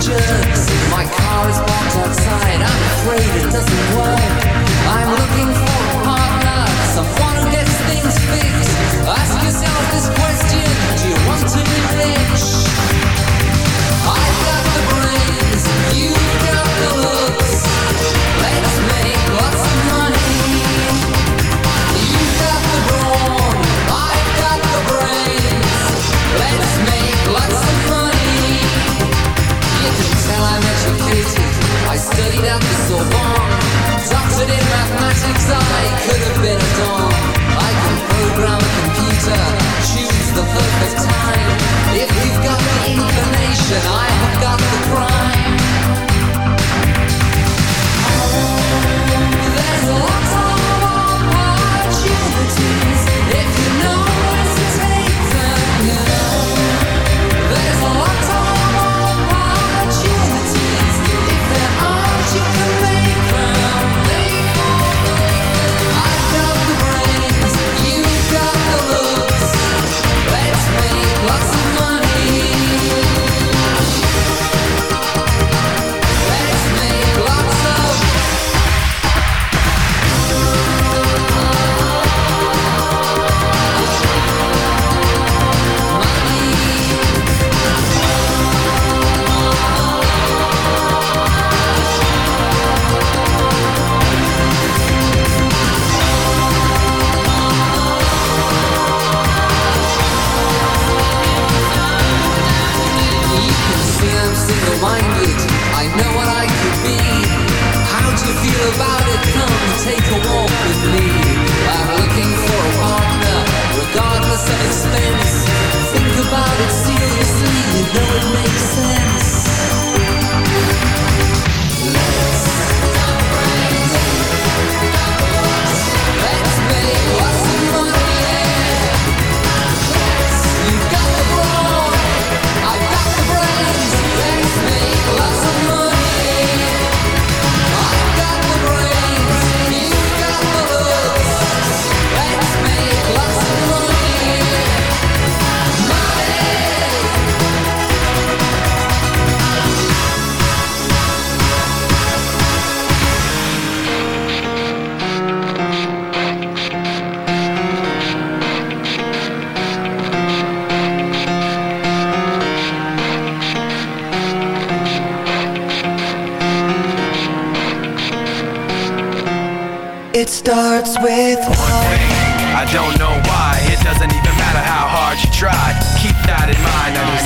jokes. My car is parked outside. I'm afraid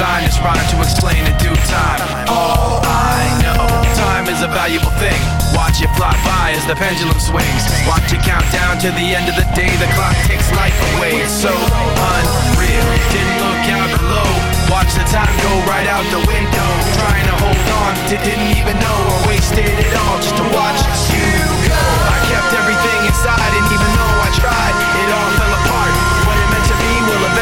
Zionist rhyme to explain in due time. All I know, time is a valuable thing. Watch it fly by as the pendulum swings. Watch it count down to the end of the day. The clock takes life away. It's so unreal. Didn't look out below. Watch the time go right out the window. Trying to hold on to didn't even know I wasted it all just to watch you go. I kept everything inside and even though I tried, it all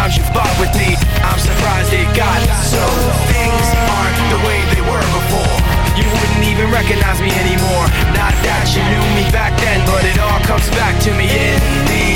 times you fought with me, I'm surprised it got so. Things aren't the way they were before. You wouldn't even recognize me anymore. Not that you knew me back then, but it all comes back to me in the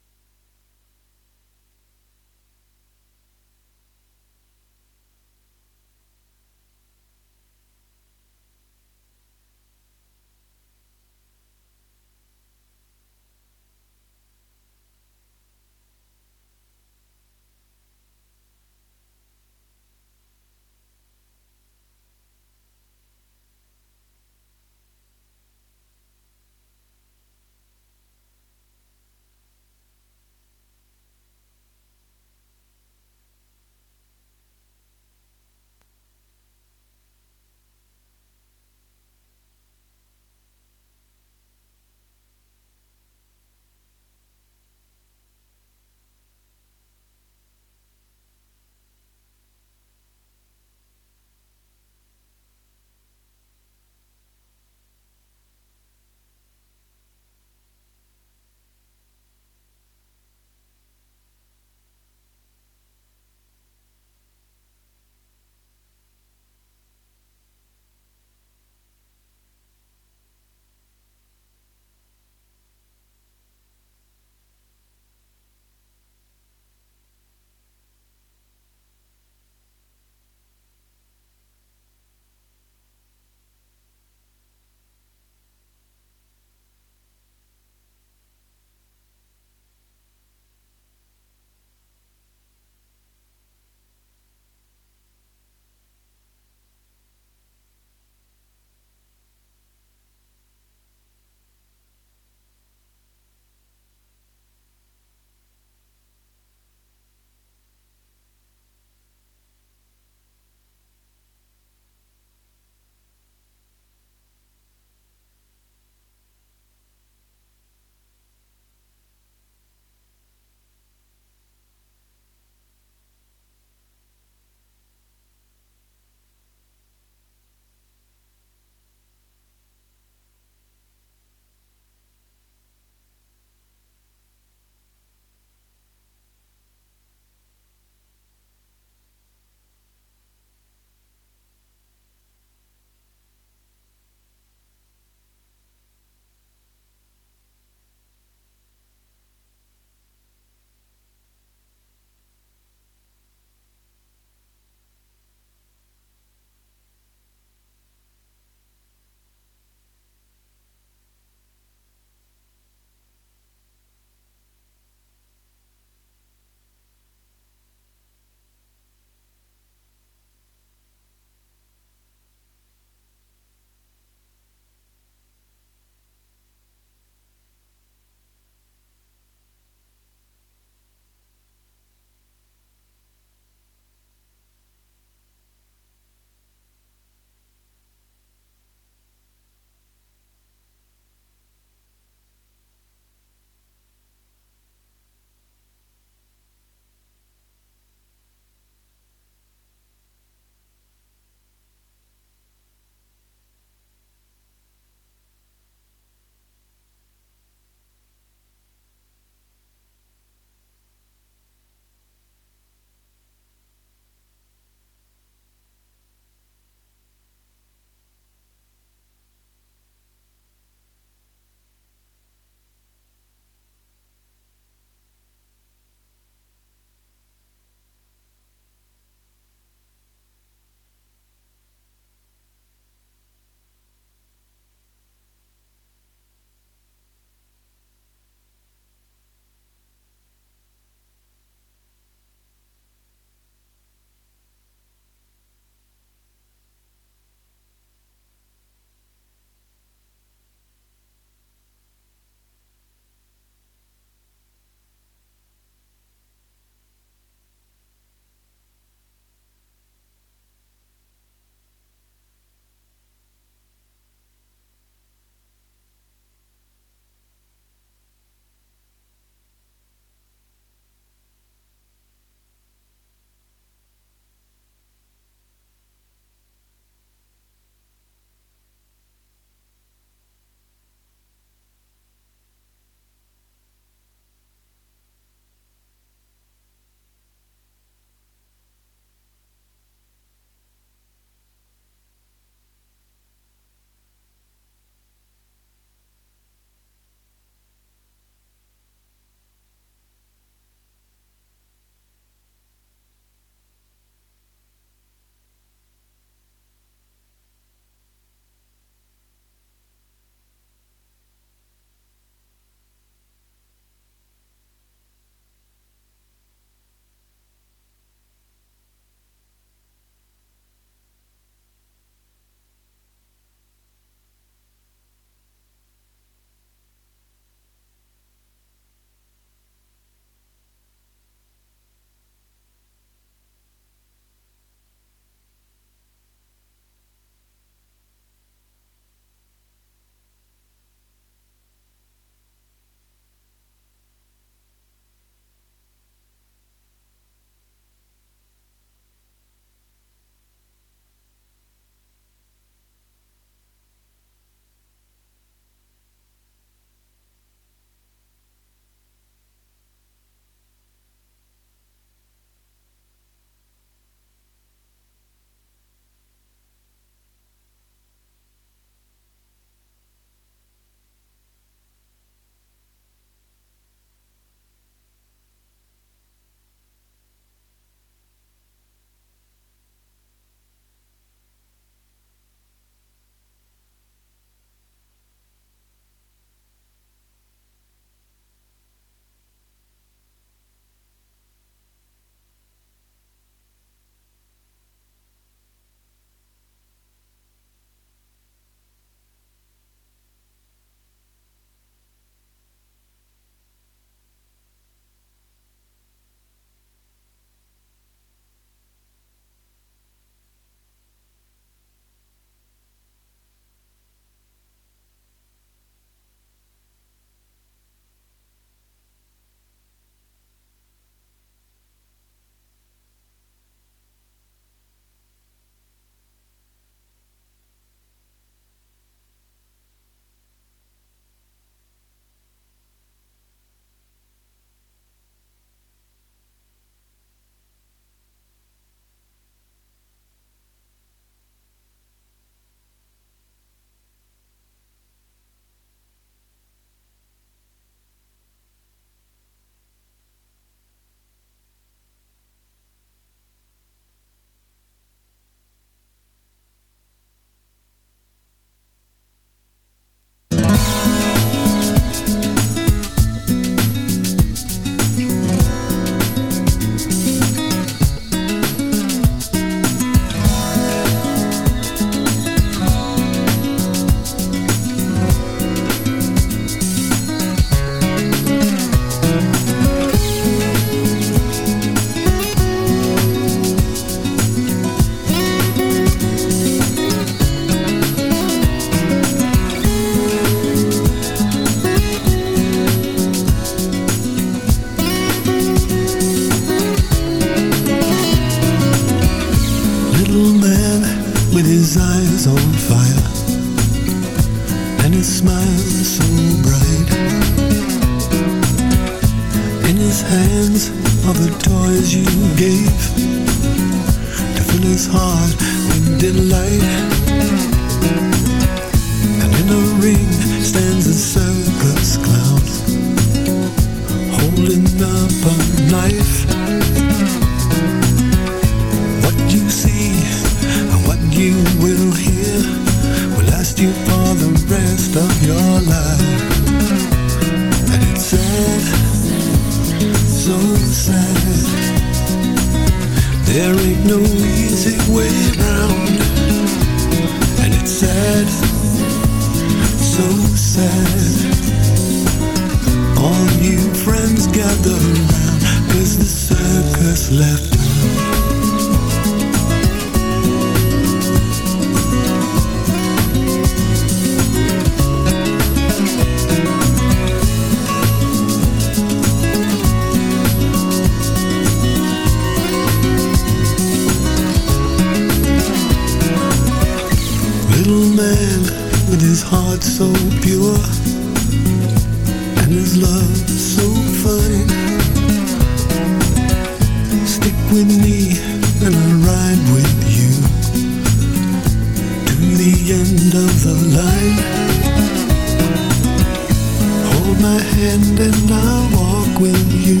hand and I'll walk with you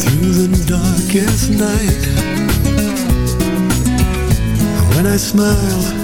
through the darkest night. When I smile,